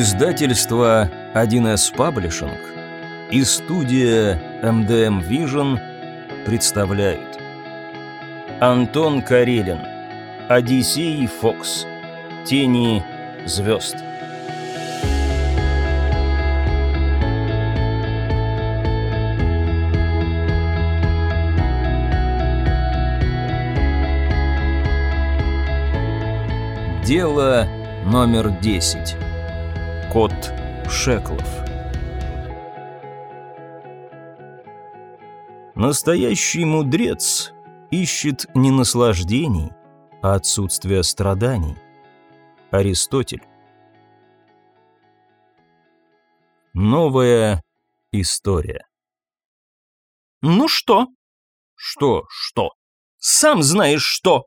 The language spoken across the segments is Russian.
Издательство 1С Паблишинг и студия MDM Vision представляют Антон Карелин Одиссей Фокс Тени звезд Дело номер 10 Кот Шеклов Настоящий мудрец ищет не наслаждений, а отсутствие страданий. Аристотель Новая история «Ну что?» Что, что? «Сам знаешь что!»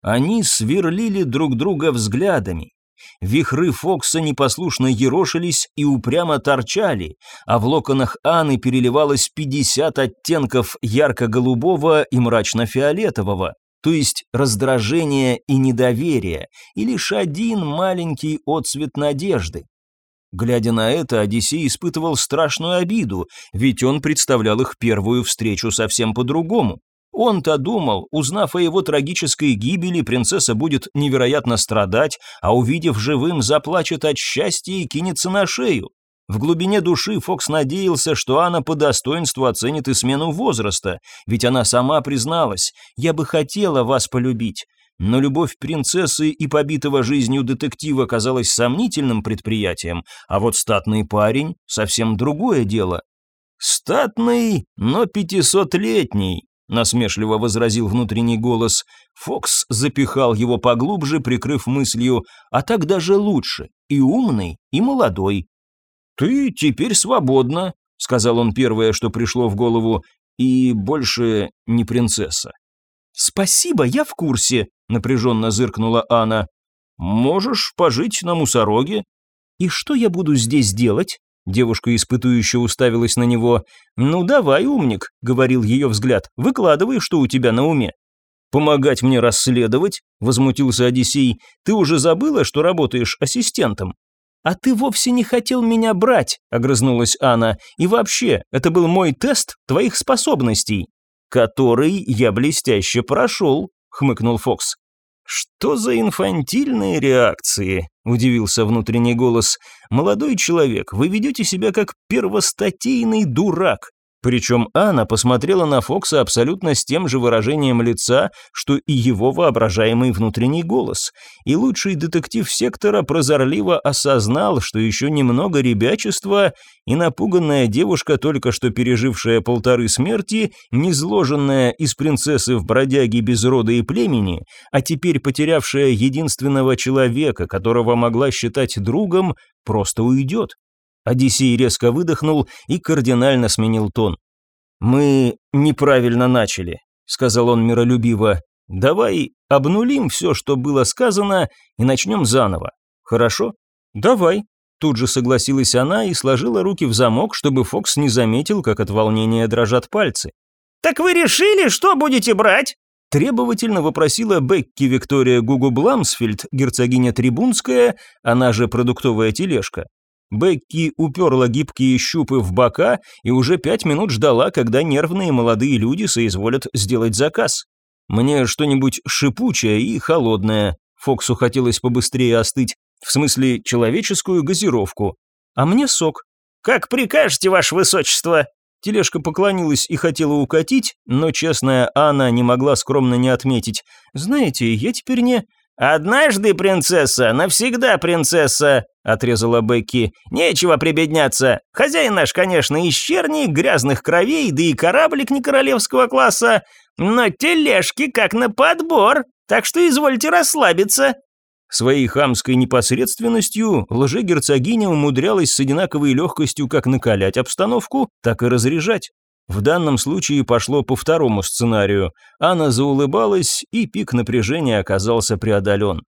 Они сверлили друг друга взглядами. Вихры Фокса непослушно ерошились и упрямо торчали, а в локонах Анны переливалось 50 оттенков ярко-голубого и мрачно-фиолетового, то есть раздражение и недоверие, и лишь один маленький отцвет надежды. Глядя на это, Одиссей испытывал страшную обиду, ведь он представлял их первую встречу совсем по-другому. Он-то думал, узнав о его трагической гибели, принцесса будет невероятно страдать, а увидев живым, заплачет от счастья и кинется на шею. В глубине души Фокс надеялся, что Анна по достоинству оценит и смену возраста, ведь она сама призналась «Я бы хотела вас полюбить». Но любовь принцессы и побитого жизнью детектива казалась сомнительным предприятием, а вот статный парень — совсем другое дело. Статный, но пятисотлетний, насмешливо возразил внутренний голос. Фокс запихал его поглубже, прикрыв мыслью, а так даже лучше, и умный, и молодой. «Ты теперь свободна», — сказал он первое, что пришло в голову, «и больше не принцесса». «Спасибо, я в курсе», — напряженно зыркнула Анна. «Можешь пожить на мусороге». «И что я буду здесь делать?» Девушка испытующе уставилась на него. «Ну давай, умник», — говорил ее взгляд, — «выкладывай, что у тебя на уме». «Помогать мне расследовать?» — возмутился Одиссей. «Ты уже забыла, что работаешь ассистентом?» «А ты вовсе не хотел меня брать», — огрызнулась Анна. «И вообще, это был мой тест твоих способностей». «Который я блестяще прошел», — хмыкнул Фокс. «Что за инфантильные реакции?» – удивился внутренний голос. «Молодой человек, вы ведете себя как первостатейный дурак. Причем Анна посмотрела на Фокса абсолютно с тем же выражением лица, что и его воображаемый внутренний голос. И лучший детектив сектора прозорливо осознал, что еще немного ребячества, и напуганная девушка, только что пережившая полторы смерти, низложенная из принцессы в бродяге без рода и племени, а теперь потерявшая единственного человека, которого могла считать другом, просто уйдет. Одиссей резко выдохнул и кардинально сменил тон. «Мы неправильно начали», — сказал он миролюбиво. «Давай обнулим все, что было сказано, и начнем заново. Хорошо?» «Давай», Тут же согласилась она и сложила руки в замок, чтобы Фокс не заметил, как от волнения дрожат пальцы. «Так вы решили, что будете брать?» Требовательно вопросила Бекки Виктория Гугу Бламсфельд, герцогиня Трибунская, она же продуктовая тележка. Бекки уперла гибкие щупы в бока и уже пять минут ждала, когда нервные молодые люди соизволят сделать заказ. «Мне что-нибудь шипучее и холодное», Фоксу хотелось побыстрее остыть, в смысле человеческую газировку. «А мне сок». «Как прикажете, ваше высочество?» Тележка поклонилась и хотела укатить, но честная Анна не могла скромно не отметить. «Знаете, я теперь не...» «Однажды принцесса, навсегда принцесса», — отрезала Бекки. «Нечего прибедняться. Хозяин наш, конечно, из черни, грязных кровей, да и кораблик не королевского класса, но тележки как на подбор, так что извольте расслабиться». Своей хамской непосредственностью лже-герцогиня умудрялась с одинаковой легкостью как накалять обстановку, так и разряжать. В данном случае пошло по второму сценарию. Анна заулыбалась, и пик напряжения оказался преодолен.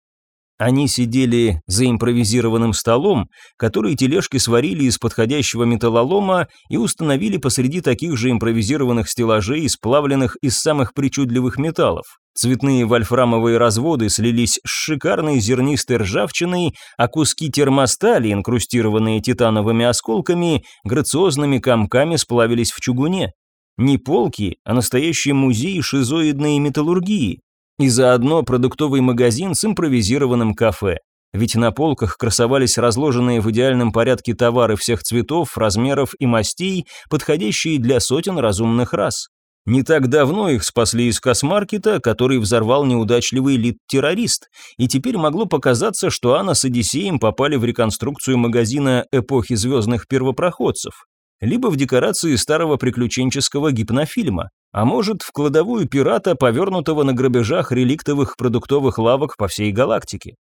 Они сидели за импровизированным столом, который тележки сварили из подходящего металлолома и установили посреди таких же импровизированных стеллажей, сплавленных из самых причудливых металлов. Цветные вольфрамовые разводы слились с шикарной зернистой ржавчиной, а куски термостали, инкрустированные титановыми осколками, грациозными комками сплавились в чугуне. Не полки, а настоящий музей шизоидной металлургии, и заодно продуктовый магазин с импровизированным кафе. Ведь на полках красовались разложенные в идеальном порядке товары всех цветов, размеров и мастей, подходящие для сотен разумных рас. Не так давно их спасли из космаркета, который взорвал неудачливый лид-террорист, и теперь могло показаться, что Анна с Одиссеем попали в реконструкцию магазина эпохи звездных первопроходцев либо в декорации старого приключенческого гипнофильма, а может, в кладовую пирата, повернутого на грабежах реликтовых продуктовых лавок по всей галактике.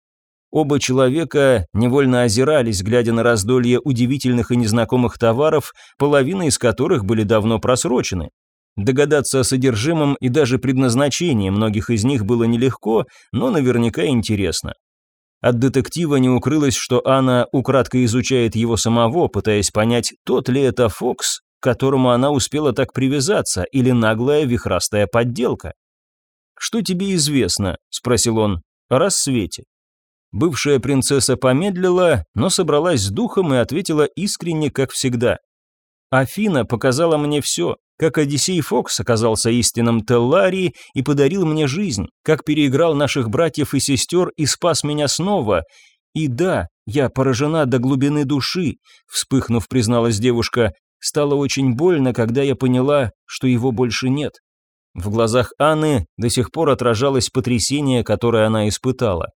Оба человека невольно озирались, глядя на раздолье удивительных и незнакомых товаров, половина из которых были давно просрочены. Догадаться о содержимом и даже предназначении многих из них было нелегко, но наверняка интересно. От детектива не укрылось, что Анна украдкой изучает его самого, пытаясь понять, тот ли это Фокс, к которому она успела так привязаться, или наглая вихрастая подделка. «Что тебе известно?» – спросил он. «О рассвете». Бывшая принцесса помедлила, но собралась с духом и ответила искренне, как всегда. «Афина показала мне все как Одиссей Фокс оказался истинным Теллари и подарил мне жизнь, как переиграл наших братьев и сестер и спас меня снова. И да, я поражена до глубины души, вспыхнув, призналась девушка, стало очень больно, когда я поняла, что его больше нет. В глазах Анны до сих пор отражалось потрясение, которое она испытала.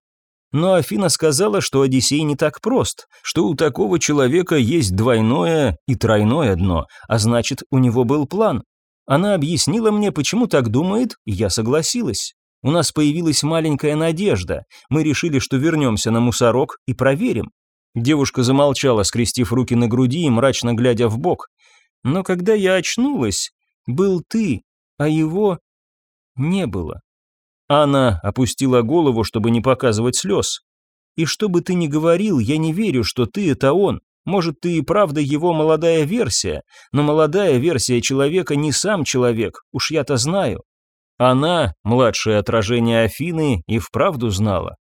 Но Афина сказала, что Одиссей не так прост, что у такого человека есть двойное и тройное дно, а значит, у него был план. Она объяснила мне, почему так думает, и я согласилась. У нас появилась маленькая надежда. Мы решили, что вернемся на мусорок и проверим. Девушка замолчала, скрестив руки на груди и мрачно глядя в бок. Но когда я очнулась, был ты, а его не было. Анна опустила голову, чтобы не показывать слез. «И что бы ты ни говорил, я не верю, что ты – это он. Может, ты и правда его молодая версия, но молодая версия человека не сам человек, уж я-то знаю». Она, младшее отражение Афины, и вправду знала.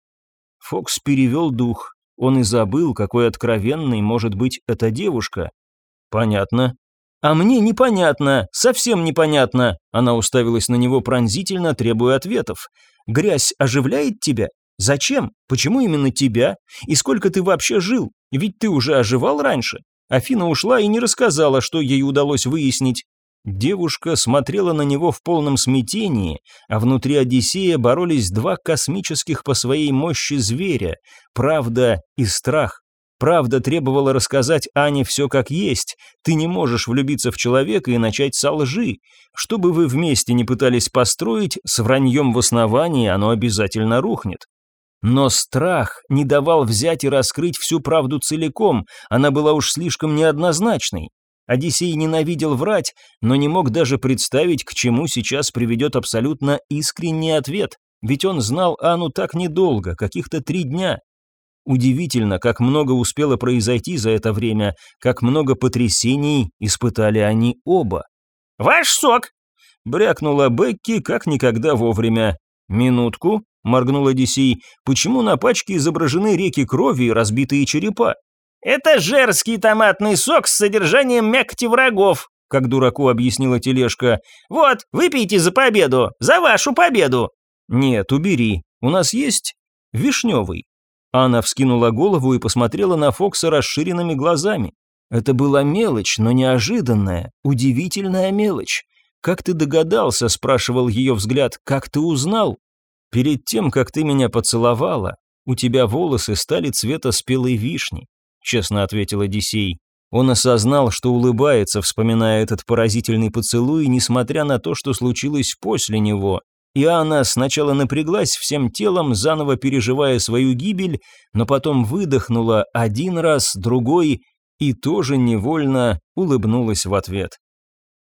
Фокс перевел дух. Он и забыл, какой откровенной может быть эта девушка. «Понятно», «А мне непонятно, совсем непонятно», она уставилась на него пронзительно, требуя ответов. «Грязь оживляет тебя? Зачем? Почему именно тебя? И сколько ты вообще жил? Ведь ты уже оживал раньше». Афина ушла и не рассказала, что ей удалось выяснить. Девушка смотрела на него в полном смятении, а внутри Одиссея боролись два космических по своей мощи зверя – правда и страх. Правда требовала рассказать Ане все как есть. Ты не можешь влюбиться в человека и начать со лжи. Что бы вы вместе не пытались построить, с враньем в основании оно обязательно рухнет. Но страх не давал взять и раскрыть всю правду целиком, она была уж слишком неоднозначной. Одиссей ненавидел врать, но не мог даже представить, к чему сейчас приведет абсолютно искренний ответ, ведь он знал Анну так недолго, каких-то три дня. Удивительно, как много успело произойти за это время, как много потрясений испытали они оба. «Ваш сок!» — брякнула Бекки как никогда вовремя. «Минутку», — моргнул Одиссей, — «почему на пачке изображены реки крови и разбитые черепа?» «Это жерский томатный сок с содержанием мякоти врагов», как дураку объяснила тележка. «Вот, выпейте за победу, за вашу победу!» «Нет, убери, у нас есть вишневый». Анна вскинула голову и посмотрела на Фокса расширенными глазами. Это была мелочь, но неожиданная, удивительная мелочь. «Как ты догадался?» – спрашивал ее взгляд. «Как ты узнал?» «Перед тем, как ты меня поцеловала, у тебя волосы стали цвета спелой вишни», – честно ответил Одиссей. Он осознал, что улыбается, вспоминая этот поразительный поцелуй, несмотря на то, что случилось после него, и она сначала напряглась всем телом, заново переживая свою гибель, но потом выдохнула один раз, другой, и тоже невольно улыбнулась в ответ.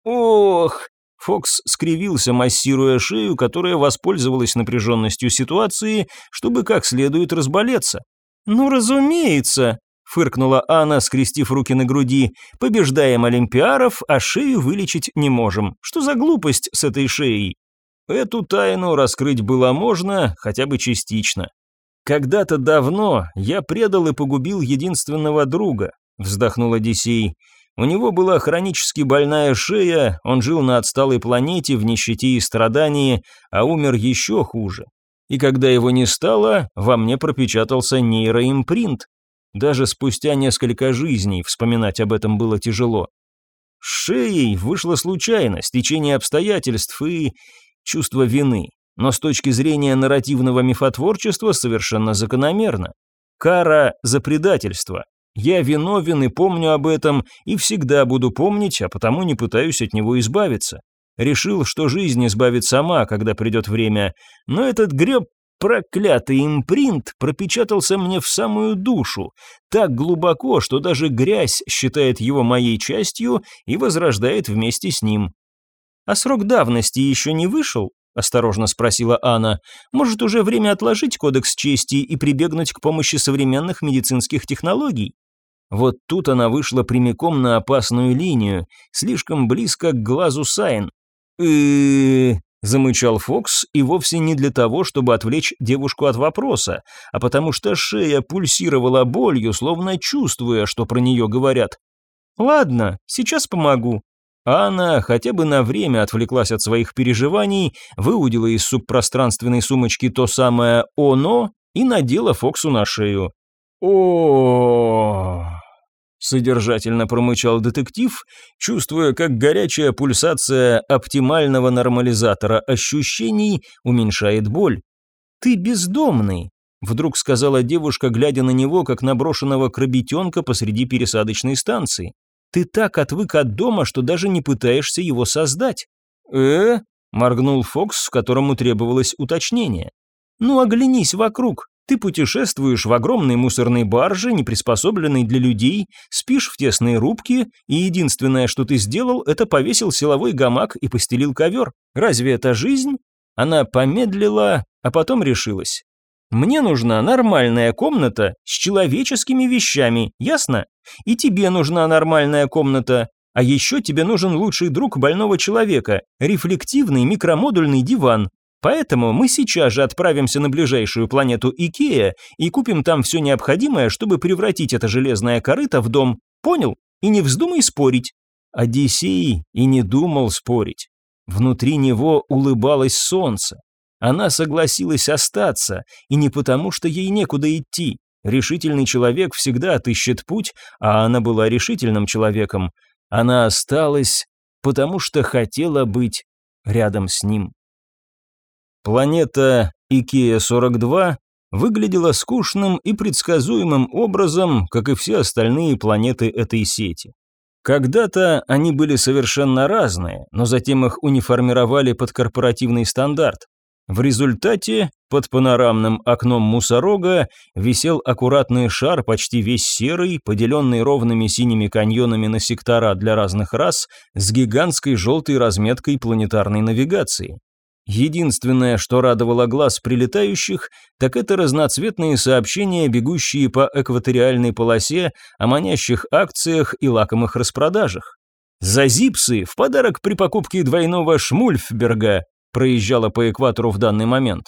«Ох!» Фокс скривился, массируя шею, которая воспользовалась напряженностью ситуации, чтобы как следует разболеться. «Ну, разумеется», — фыркнула Анна, скрестив руки на груди. «Побеждаем олимпиаров, а шею вылечить не можем. Что за глупость с этой шеей?» Эту тайну раскрыть было можно, хотя бы частично. «Когда-то давно я предал и погубил единственного друга», — вздохнул Одиссей. «У него была хронически больная шея, он жил на отсталой планете в нищете и страдании, а умер еще хуже. И когда его не стало, во мне пропечатался нейроимпринт. Даже спустя несколько жизней вспоминать об этом было тяжело. С шеей вышло случайно, стечение обстоятельств и чувство вины но с точки зрения нарративного мифотворчества совершенно закономерно. Кара за предательство. Я виновен и помню об этом, и всегда буду помнить, а потому не пытаюсь от него избавиться. Решил, что жизнь избавит сама, когда придет время, но этот греб проклятый импринт пропечатался мне в самую душу, так глубоко, что даже грязь считает его моей частью и возрождает вместе с ним. А срок давности еще не вышел? осторожно спросила Анна. Может, уже время отложить кодекс чести и прибегнуть к помощи современных медицинских технологий? Вот тут она вышла прямиком на опасную линию, слишком близко к глазу Сайн. э замычал Фокс, и вовсе не для того, чтобы отвлечь девушку от вопроса, а потому что шея пульсировала болью, словно чувствуя, что про нее говорят. «Ладно, сейчас помогу», а она хотя бы на время отвлеклась от своих переживаний, выудила из субпространственной сумочки то самое «Оно» и надела Фоксу на шею. о Содержательно промычал детектив, чувствуя, как горячая пульсация оптимального нормализатора ощущений уменьшает боль. «Ты бездомный», — вдруг сказала девушка, глядя на него, как наброшенного крабитенка посреди пересадочной станции. Ты так отвык от дома, что даже не пытаешься его создать. Э? моргнул Фокс, которому требовалось уточнение. Ну оглянись вокруг. Ты путешествуешь в огромной мусорной барже, не приспособленной для людей, спишь в тесной рубке, и единственное, что ты сделал, это повесил силовой гамак и постелил ковер. Разве это жизнь? Она помедлила, а потом решилась. Мне нужна нормальная комната с человеческими вещами, ясно? И тебе нужна нормальная комната. А еще тебе нужен лучший друг больного человека, рефлективный микромодульный диван. Поэтому мы сейчас же отправимся на ближайшую планету Икея и купим там все необходимое, чтобы превратить это железное корыто в дом. Понял? И не вздумай спорить. Одиссей и не думал спорить. Внутри него улыбалось солнце. Она согласилась остаться, и не потому, что ей некуда идти. Решительный человек всегда отыщет путь, а она была решительным человеком. Она осталась, потому что хотела быть рядом с ним. Планета Икея-42 выглядела скучным и предсказуемым образом, как и все остальные планеты этой сети. Когда-то они были совершенно разные, но затем их униформировали под корпоративный стандарт. В результате под панорамным окном мусорога висел аккуратный шар, почти весь серый, поделенный ровными синими каньонами на сектора для разных рас, с гигантской желтой разметкой планетарной навигации. Единственное, что радовало глаз прилетающих, так это разноцветные сообщения, бегущие по экваториальной полосе о манящих акциях и лакомых распродажах. За зипсы в подарок при покупке двойного Шмульфберга проезжала по экватору в данный момент.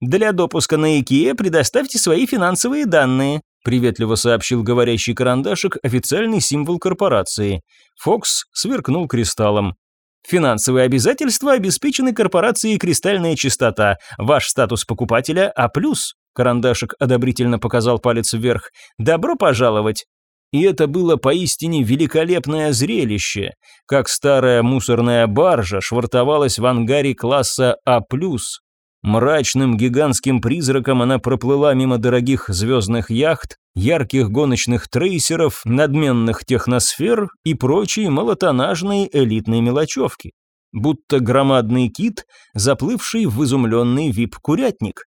«Для допуска на ИКЕ предоставьте свои финансовые данные», приветливо сообщил говорящий карандашик официальный символ корпорации. Фокс сверкнул кристаллом. Финансовые обязательства обеспечены корпорацией «Кристальная чистота». Ваш статус покупателя А+. Карандашик одобрительно показал палец вверх. «Добро пожаловать!» И это было поистине великолепное зрелище, как старая мусорная баржа швартовалась в ангаре класса А+. Мрачным гигантским призраком она проплыла мимо дорогих звездных яхт, ярких гоночных трейсеров, надменных техносфер и прочей малотонажной элитной мелочевки. Будто громадный кит, заплывший в изумленный вип-курятник.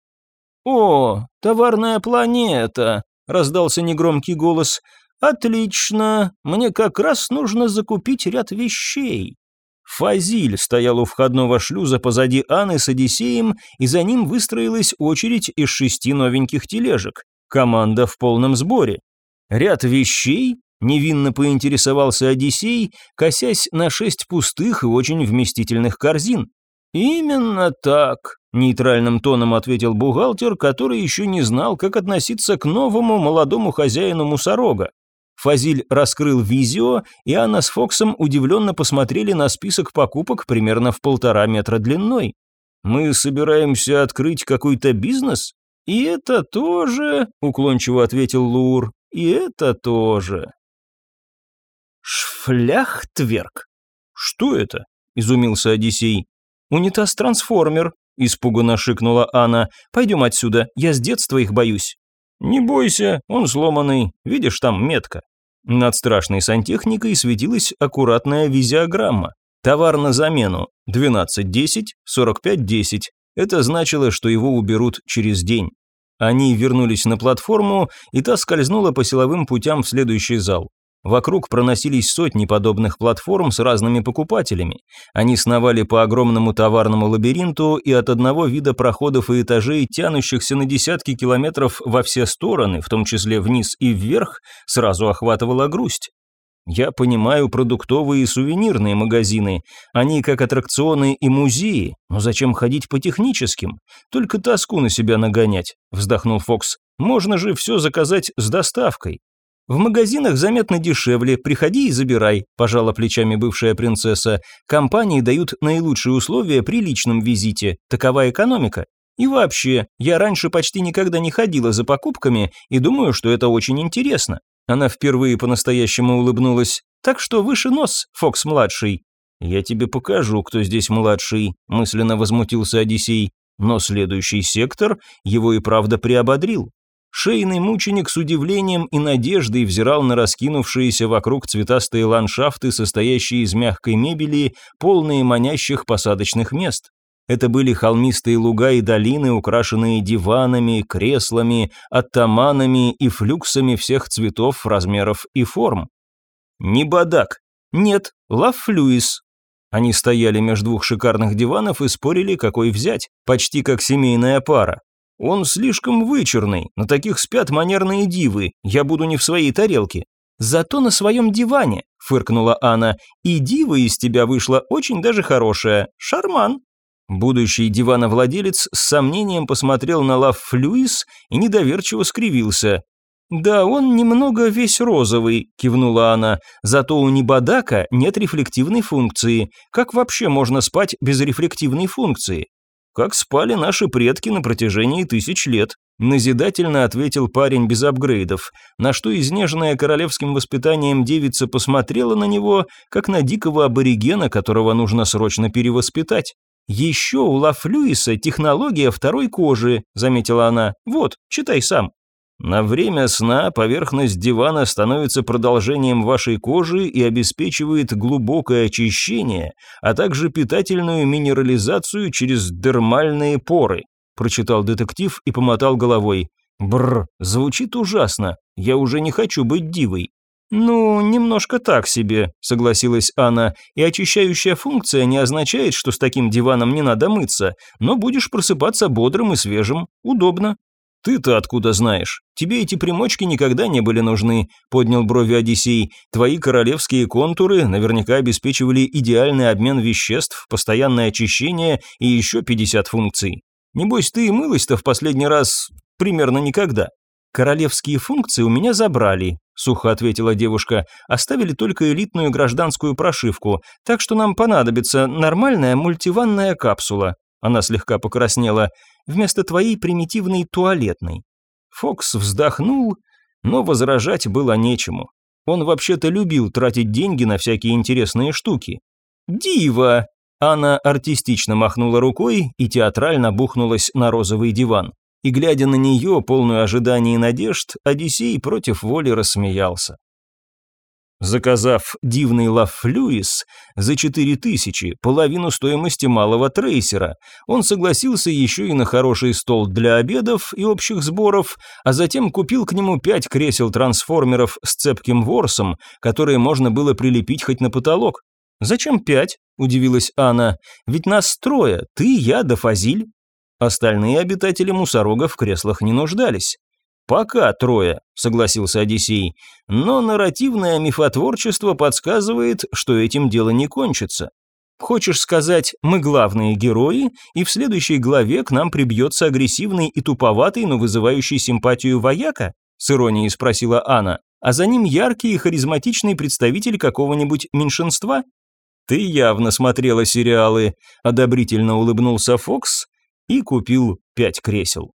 «О, товарная планета!» — раздался негромкий голос. «Отлично, мне как раз нужно закупить ряд вещей». Фазиль стоял у входного шлюза позади Анны с Одиссеем, и за ним выстроилась очередь из шести новеньких тележек. Команда в полном сборе. Ряд вещей, невинно поинтересовался Одиссей, косясь на шесть пустых и очень вместительных корзин. «Именно так», – нейтральным тоном ответил бухгалтер, который еще не знал, как относиться к новому молодому хозяину мусорога. Фазиль раскрыл визио, и Анна с Фоксом удивленно посмотрели на список покупок примерно в полтора метра длиной. «Мы собираемся открыть какой-то бизнес?» «И это тоже», – уклончиво ответил Лур, – «и это тоже». «Шфляхтверк?» «Что это?» – изумился Одиссей. «Унитаз-трансформер», – испуганно шикнула Анна. «Пойдем отсюда, я с детства их боюсь». «Не бойся, он сломанный, видишь, там метка». Над страшной сантехникой светилась аккуратная визиограмма. Товар на замену 12.10, 45.10. Это значило, что его уберут через день. Они вернулись на платформу, и та скользнула по силовым путям в следующий зал. Вокруг проносились сотни подобных платформ с разными покупателями. Они сновали по огромному товарному лабиринту, и от одного вида проходов и этажей, тянущихся на десятки километров во все стороны, в том числе вниз и вверх, сразу охватывала грусть. Я понимаю продуктовые и сувенирные магазины. Они как аттракционы и музеи. Но зачем ходить по техническим? Только тоску на себя нагонять, вздохнул Фокс. Можно же все заказать с доставкой. «В магазинах заметно дешевле, приходи и забирай», – пожала плечами бывшая принцесса. «Компании дают наилучшие условия при личном визите. Такова экономика. И вообще, я раньше почти никогда не ходила за покупками и думаю, что это очень интересно». Она впервые по-настоящему улыбнулась. «Так что выше нос, Фокс-младший». «Я тебе покажу, кто здесь младший», – мысленно возмутился Одиссей. Но следующий сектор его и правда приободрил. Шейный мученик с удивлением и надеждой взирал на раскинувшиеся вокруг цветастые ландшафты, состоящие из мягкой мебели, полные манящих посадочных мест. Это были холмистые луга и долины, украшенные диванами, креслами, оттаманами и флюксами всех цветов, размеров и форм. Не бадак. Нет, лафлюис. Они стояли между двух шикарных диванов и спорили, какой взять, почти как семейная пара. Он слишком вычурный, на таких спят манерные дивы, я буду не в своей тарелке. Зато на своем диване, фыркнула Анна, и дива из тебя вышла очень даже хорошая, шарман. Будущий дивановладелец с сомнением посмотрел на Лав Флюис и недоверчиво скривился. «Да, он немного весь розовый», – кивнула она, – «зато у Небадака нет рефлективной функции. Как вообще можно спать без рефлективной функции? Как спали наши предки на протяжении тысяч лет», назидательно ответил парень без апгрейдов, на что изнеженная королевским воспитанием девица посмотрела на него, как на дикого аборигена, которого нужно срочно перевоспитать. «Еще у Лафлюиса технология второй кожи», — заметила она. «Вот, читай сам». На время сна поверхность дивана становится продолжением вашей кожи и обеспечивает глубокое очищение, а также питательную минерализацию через дермальные поры, прочитал детектив и помотал головой. Бр, звучит ужасно. Я уже не хочу быть дивой. «Ну, немножко так себе», — согласилась Анна, «и очищающая функция не означает, что с таким диваном не надо мыться, но будешь просыпаться бодрым и свежим, удобно». «Ты-то откуда знаешь? Тебе эти примочки никогда не были нужны», – поднял брови Одиссей. «Твои королевские контуры наверняка обеспечивали идеальный обмен веществ, постоянное очищение и еще 50 функций. Небось, ты и мылась-то в последний раз примерно никогда». «Королевские функции у меня забрали», – сухо ответила девушка. «Оставили только элитную гражданскую прошивку, так что нам понадобится нормальная мультиванная капсула». Она слегка покраснела вместо твоей примитивной туалетной». Фокс вздохнул, но возражать было нечему. Он вообще-то любил тратить деньги на всякие интересные штуки. «Дива!» Она артистично махнула рукой и театрально бухнулась на розовый диван. И глядя на нее, полную ожиданий и надежд, Одиссей против воли рассмеялся. Заказав дивный Лав Льюис за 4000, половину стоимости малого трейсера, он согласился еще и на хороший стол для обедов и общих сборов, а затем купил к нему пять кресел-трансформеров с цепким ворсом, которые можно было прилепить хоть на потолок. «Зачем пять?» – удивилась Анна. «Ведь нас трое, ты, я да Фазиль». Остальные обитатели мусорога в креслах не нуждались. «Пока трое», – согласился Одиссей, – «но нарративное мифотворчество подсказывает, что этим дело не кончится. Хочешь сказать, мы главные герои, и в следующей главе к нам прибьется агрессивный и туповатый, но вызывающий симпатию вояка?» – с иронией спросила Анна. «А за ним яркий и харизматичный представитель какого-нибудь меньшинства?» «Ты явно смотрела сериалы», – одобрительно улыбнулся Фокс и купил пять кресел.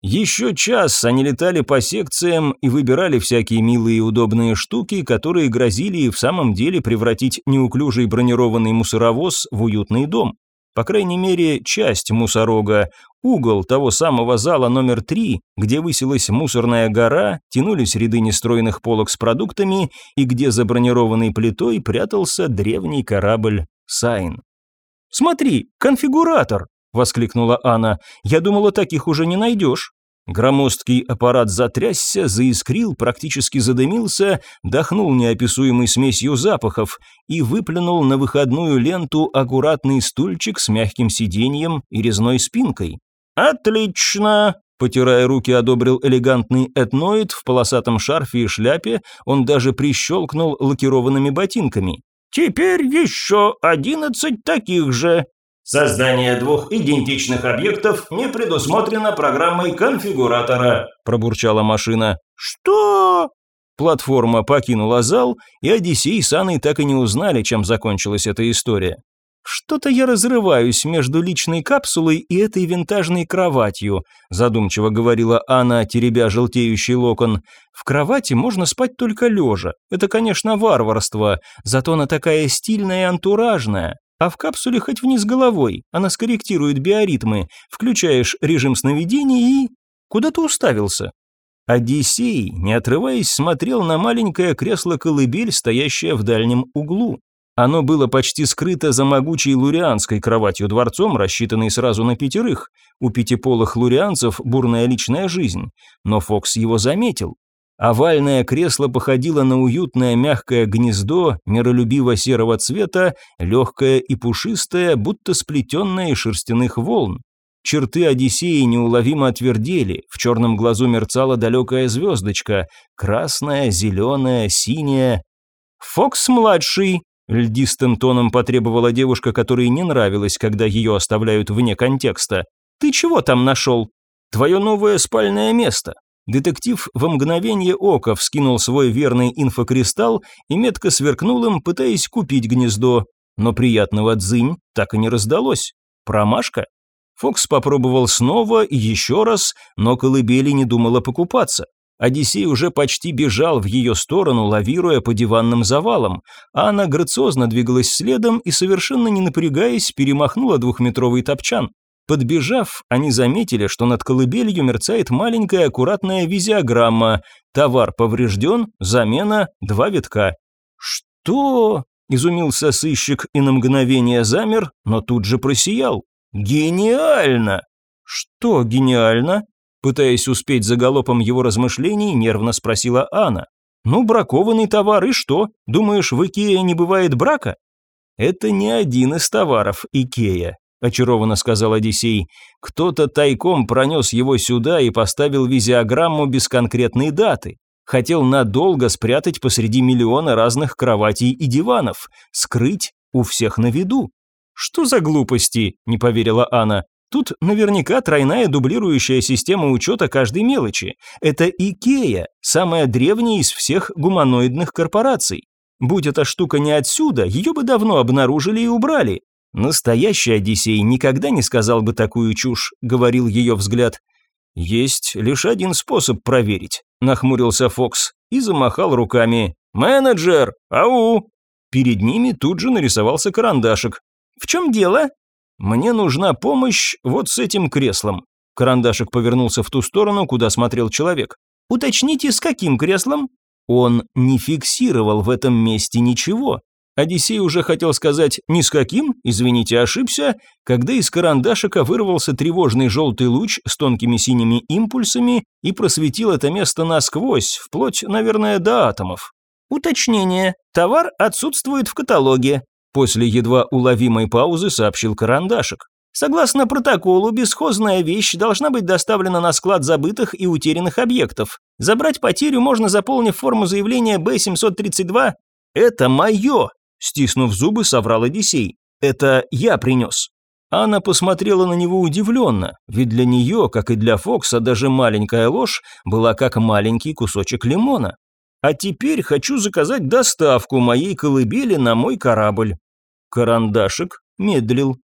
Еще час они летали по секциям и выбирали всякие милые и удобные штуки, которые грозили и в самом деле превратить неуклюжий бронированный мусоровоз в уютный дом. По крайней мере, часть мусорога, угол того самого зала номер три, где высилась мусорная гора, тянулись ряды нестроенных полок с продуктами и где за бронированной плитой прятался древний корабль «Сайн». «Смотри, конфигуратор!» – воскликнула Анна. «Я думала, таких уже не найдешь». Громоздкий аппарат затрясся, заискрил, практически задымился, дохнул неописуемой смесью запахов и выплюнул на выходную ленту аккуратный стульчик с мягким сиденьем и резной спинкой. «Отлично!» Потирая руки, одобрил элегантный этноид в полосатом шарфе и шляпе, он даже прищелкнул лакированными ботинками. «Теперь еще одиннадцать таких же». «Создание двух идентичных объектов не предусмотрено программой конфигуратора», – пробурчала машина. «Что?» Платформа покинула зал, и Одиссей с Анной так и не узнали, чем закончилась эта история. «Что-то я разрываюсь между личной капсулой и этой винтажной кроватью», задумчиво говорила Анна, теребя желтеющий локон. «В кровати можно спать только лежа. Это, конечно, варварство, зато она такая стильная и антуражная. А в капсуле хоть вниз головой, она скорректирует биоритмы, включаешь режим сновидений и... Куда ты уставился?» Одиссей, не отрываясь, смотрел на маленькое кресло-колыбель, стоящее в дальнем углу. Оно было почти скрыто за могучей лурианской кроватью-дворцом, рассчитанной сразу на пятерых. У пятиполых лурианцев бурная личная жизнь. Но Фокс его заметил. Овальное кресло походило на уютное мягкое гнездо, миролюбиво серого цвета, легкое и пушистое, будто сплетенное из шерстяных волн. Черты Одиссеи неуловимо отвердели, в черном глазу мерцала далекая звездочка, красная, зеленая, синяя. «Фокс-младший», Льдистым тоном потребовала девушка, которой не нравилось, когда ее оставляют вне контекста. «Ты чего там нашел?» «Твое новое спальное место». Детектив во мгновение ока вскинул свой верный инфокристалл и метко сверкнул им, пытаясь купить гнездо. Но приятного дзынь так и не раздалось. Промашка? Фокс попробовал снова и еще раз, но колыбели не думала покупаться. Одиссей уже почти бежал в ее сторону, лавируя по диванным завалам, а она грациозно двигалась следом и, совершенно не напрягаясь, перемахнула двухметровый топчан. Подбежав, они заметили, что над колыбелью мерцает маленькая аккуратная визиограмма. Товар поврежден, замена, два витка. «Что?» – изумился сыщик и на мгновение замер, но тут же просиял. «Гениально!» «Что гениально?» Пытаясь успеть за галопом его размышлений, нервно спросила Анна. «Ну, бракованный товар, и что? Думаешь, в Икее не бывает брака?» «Это не один из товаров Икея», – очарованно сказал Одиссей. «Кто-то тайком пронес его сюда и поставил визиограмму без конкретной даты. Хотел надолго спрятать посреди миллиона разных кроватей и диванов, скрыть у всех на виду». «Что за глупости?» – не поверила Анна. Тут наверняка тройная дублирующая система учета каждой мелочи. Это Икея, самая древняя из всех гуманоидных корпораций. Будь эта штука не отсюда, ее бы давно обнаружили и убрали. Настоящий Одиссей никогда не сказал бы такую чушь, говорил ее взгляд. Есть лишь один способ проверить, нахмурился Фокс и замахал руками. Менеджер, ау! Перед ними тут же нарисовался карандашик. В чем дело? «Мне нужна помощь вот с этим креслом». Карандашик повернулся в ту сторону, куда смотрел человек. «Уточните, с каким креслом?» Он не фиксировал в этом месте ничего. Одиссей уже хотел сказать «ни с каким», извините, ошибся, когда из карандашика вырвался тревожный желтый луч с тонкими синими импульсами и просветил это место насквозь, вплоть, наверное, до атомов. Уточнение. Товар отсутствует в каталоге. После едва уловимой паузы сообщил Карандашик. Согласно протоколу, бесхозная вещь должна быть доставлена на склад забытых и утерянных объектов. Забрать потерю можно, заполнив форму заявления Б-732. «Это мое!» – стиснув зубы, соврал Одиссей. «Это я принес». Анна посмотрела на него удивленно, ведь для нее, как и для Фокса, даже маленькая ложь была как маленький кусочек лимона. А теперь хочу заказать доставку моей колыбели на мой корабль. Карандашик медлил.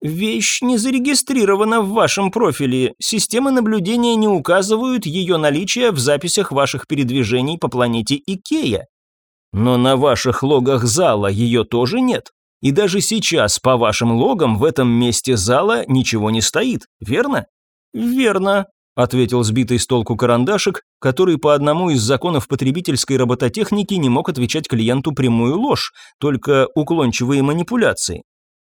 Вещь не зарегистрирована в вашем профиле. Системы наблюдения не указывают ее наличие в записях ваших передвижений по планете Икея. Но на ваших логах зала ее тоже нет. И даже сейчас по вашим логам в этом месте зала ничего не стоит, верно? Верно, ответил сбитый с толку карандашик, который по одному из законов потребительской робототехники не мог отвечать клиенту прямую ложь, только уклончивые манипуляции.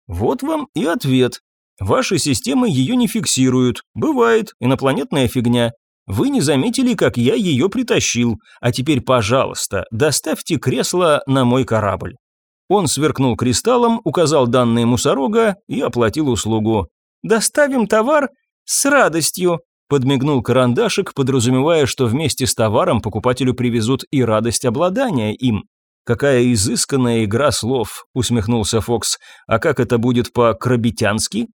Вот вам и ответ. Ваши системы ее не фиксируют. Бывает, инопланетная фигня. Вы не заметили, как я ее притащил. А теперь, пожалуйста, доставьте кресло на мой корабль. Он сверкнул кристаллом, указал данные мусорога и оплатил услугу. «Доставим товар с радостью», подмигнул карандашик, подразумевая, что вместе с товаром покупателю привезут и радость обладания им. «Какая изысканная игра слов», — усмехнулся Фокс. «А как это будет по-крабитянски?»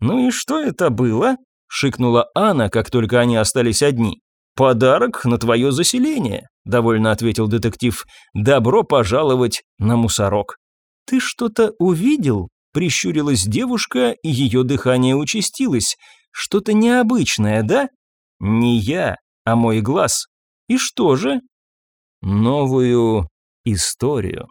«Ну и что это было?» — шикнула Анна, как только они остались одни. «Подарок на твое заселение», — довольно ответил детектив. «Добро пожаловать на мусорок». «Ты что-то увидел?» – прищурилась девушка, и ее дыхание участилось. «Что-то необычное, да?» «Не я, а мой глаз. И что же?» «Новую историю».